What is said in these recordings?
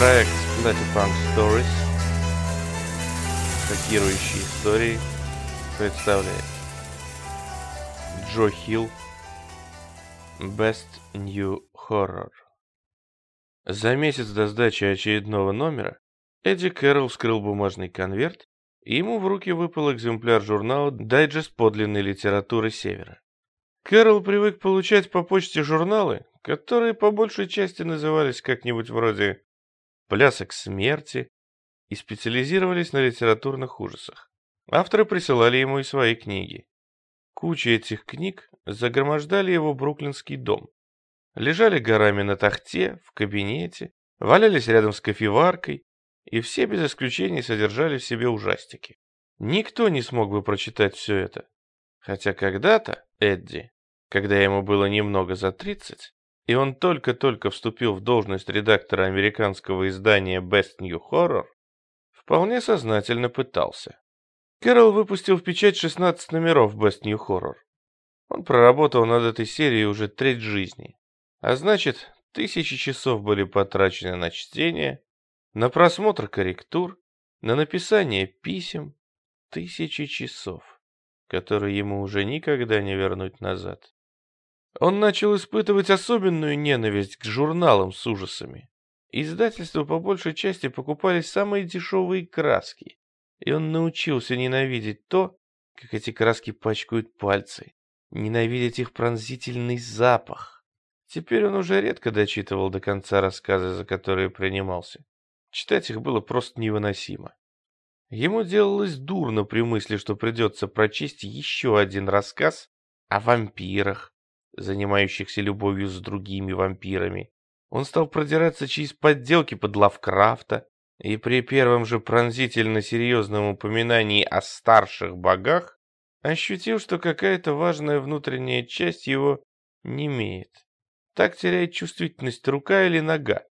Проект Letterpunk Stories Шокирующие истории представляет Джо Хилл Best New Horror За месяц до сдачи очередного номера Эдди Кэрролл вскрыл бумажный конверт, и ему в руки выпал экземпляр журнала «Дайджест подлинной литературы Севера». Кэрол привык получать по почте журналы, которые по большей части назывались как-нибудь вроде «Плясок смерти» и специализировались на литературных ужасах. Авторы присылали ему и свои книги. Куча этих книг загромождали его бруклинский дом. Лежали горами на тахте, в кабинете, валялись рядом с кофеваркой, и все без исключения содержали в себе ужастики. Никто не смог бы прочитать все это. Хотя когда-то Эдди когда ему было немного за 30, и он только-только вступил в должность редактора американского издания Best New Horror, вполне сознательно пытался. Кэрол выпустил в печать 16 номеров Best New Horror. Он проработал над этой серией уже треть жизни. А значит, тысячи часов были потрачены на чтение, на просмотр корректур, на написание писем. Тысячи часов, которые ему уже никогда не вернуть назад. Он начал испытывать особенную ненависть к журналам с ужасами. Издательства по большей части покупали самые дешевые краски, и он научился ненавидеть то, как эти краски пачкают пальцы, ненавидеть их пронзительный запах. Теперь он уже редко дочитывал до конца рассказы, за которые принимался. Читать их было просто невыносимо. Ему делалось дурно при мысли, что придется прочесть еще один рассказ о вампирах, занимающихся любовью с другими вампирами. Он стал продираться через подделки под Лавкрафта, и при первом же пронзительно серьезном упоминании о старших богах ощутил, что какая-то важная внутренняя часть его не имеет. Так теряет чувствительность рука или нога,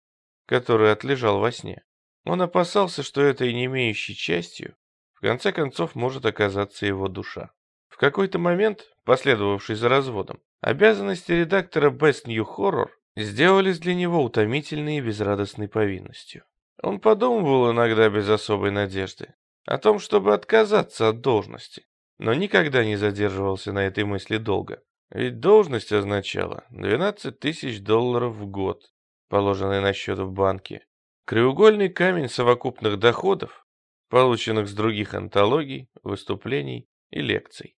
которую отлежал во сне. Он опасался, что этой не имеющей частью в конце концов может оказаться его душа. В какой-то момент, последовавший за разводом, Обязанности редактора Best New Horror сделались для него утомительной и безрадостной повинностью. Он подумывал иногда без особой надежды о том, чтобы отказаться от должности, но никогда не задерживался на этой мысли долго. Ведь должность означала 12 тысяч долларов в год, положенные на счет в банке. Краеугольный камень совокупных доходов, полученных с других антологий, выступлений и лекций.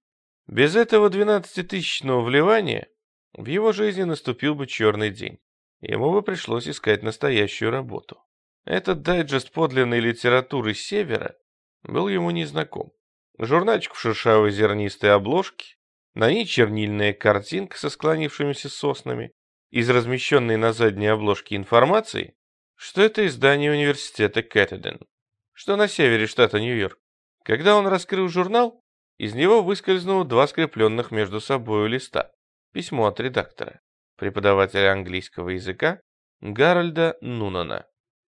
Без этого двенадцатитысячного вливания в его жизни наступил бы черный день. Ему бы пришлось искать настоящую работу. Этот дайджест подлинной литературы Севера был ему незнаком. Журнальчик в шершавой зернистой обложке, на ней чернильная картинка со склонившимися соснами, из размещенной на задней обложке информации, что это издание университета Кэттеден, что на севере штата Нью-Йорк. Когда он раскрыл журнал, из него выскользнуло два скрепленных между собой листа. Письмо от редактора, преподавателя английского языка Гарольда Нунана.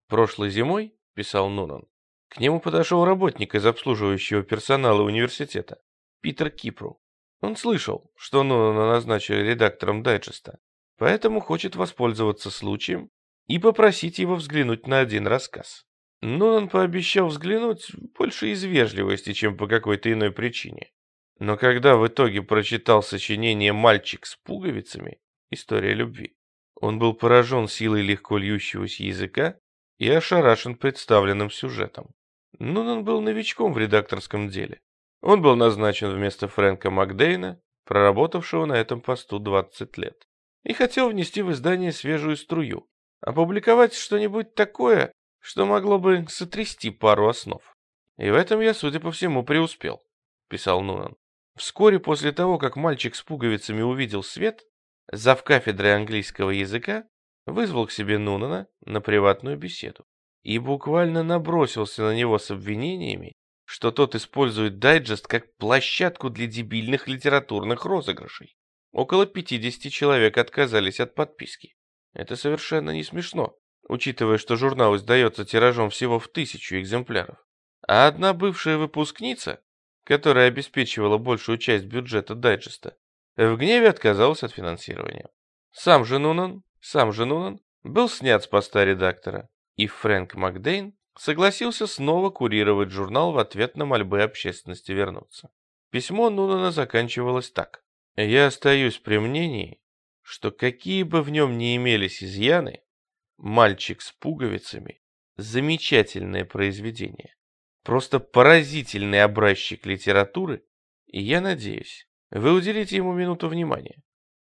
«Прошлой зимой», — писал Нунан, — к нему подошел работник из обслуживающего персонала университета, Питер Кипру. Он слышал, что Нунана назначили редактором дайджеста, поэтому хочет воспользоваться случаем и попросить его взглянуть на один рассказ. Нунан пообещал взглянуть больше из вежливости, чем по какой-то иной причине. Но когда в итоге прочитал сочинение «Мальчик с пуговицами. История любви», он был поражен силой легко льющегося языка и ошарашен представленным сюжетом. Нунан был новичком в редакторском деле. Он был назначен вместо Фрэнка Макдейна, проработавшего на этом посту 20 лет, и хотел внести в издание свежую струю, опубликовать что-нибудь такое, что могло бы сотрясти пару основ. И в этом я, судя по всему, преуспел, писал Нунан. Вскоре после того, как мальчик с пуговицами увидел свет, зав кафедрой английского языка вызвал к себе Нунана на приватную беседу и буквально набросился на него с обвинениями, что тот использует дайджест как площадку для дебильных литературных розыгрышей. Около 50 человек отказались от подписки. Это совершенно не смешно учитывая, что журнал издается тиражом всего в тысячу экземпляров. А одна бывшая выпускница, которая обеспечивала большую часть бюджета дайджеста, в гневе отказалась от финансирования. Сам же Нунан, сам же Нунан был снят с поста редактора И Фрэнк Макдейн согласился снова курировать журнал в ответ на мольбы общественности вернуться. Письмо Нунана заканчивалось так. «Я остаюсь при мнении, что какие бы в нем ни имелись изъяны, «Мальчик с пуговицами» — замечательное произведение. Просто поразительный образчик литературы, и я надеюсь, вы уделите ему минуту внимания.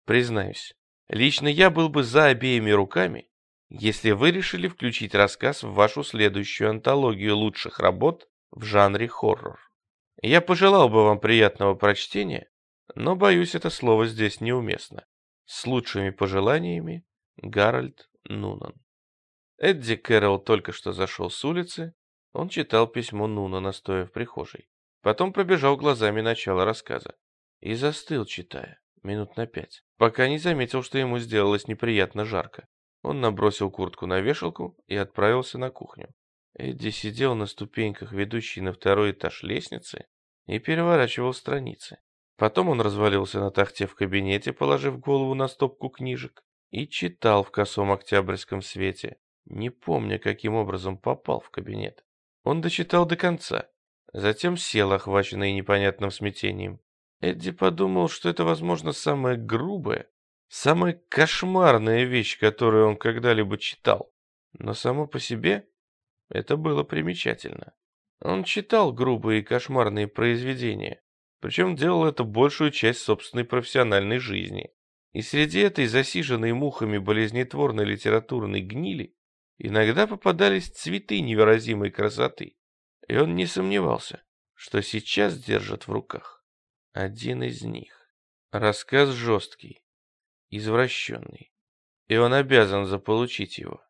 Признаюсь, лично я был бы за обеими руками, если вы решили включить рассказ в вашу следующую антологию лучших работ в жанре хоррор. Я пожелал бы вам приятного прочтения, но, боюсь, это слово здесь неуместно. С лучшими пожеланиями, Гарольд Нунан. Эдди Кэрролл только что зашел с улицы, он читал письмо Нунана, стоя в прихожей. Потом пробежал глазами начало рассказа. И застыл, читая, минут на пять, пока не заметил, что ему сделалось неприятно жарко. Он набросил куртку на вешалку и отправился на кухню. Эдди сидел на ступеньках, ведущей на второй этаж лестницы, и переворачивал страницы. Потом он развалился на тахте в кабинете, положив голову на стопку книжек, и читал в косом октябрьском свете, не помня, каким образом попал в кабинет. Он дочитал до конца, затем сел, охваченный непонятным смятением. Эдди подумал, что это, возможно, самая грубая, самая кошмарная вещь, которую он когда-либо читал. Но само по себе это было примечательно. Он читал грубые и кошмарные произведения, причем делал это большую часть собственной профессиональной жизни. И среди этой засиженной мухами болезнетворной литературной гнили иногда попадались цветы невыразимой красоты, и он не сомневался, что сейчас держит в руках один из них. Рассказ жесткий, извращенный, и он обязан заполучить его.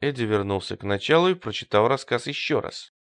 Эдди вернулся к началу и прочитал рассказ еще раз.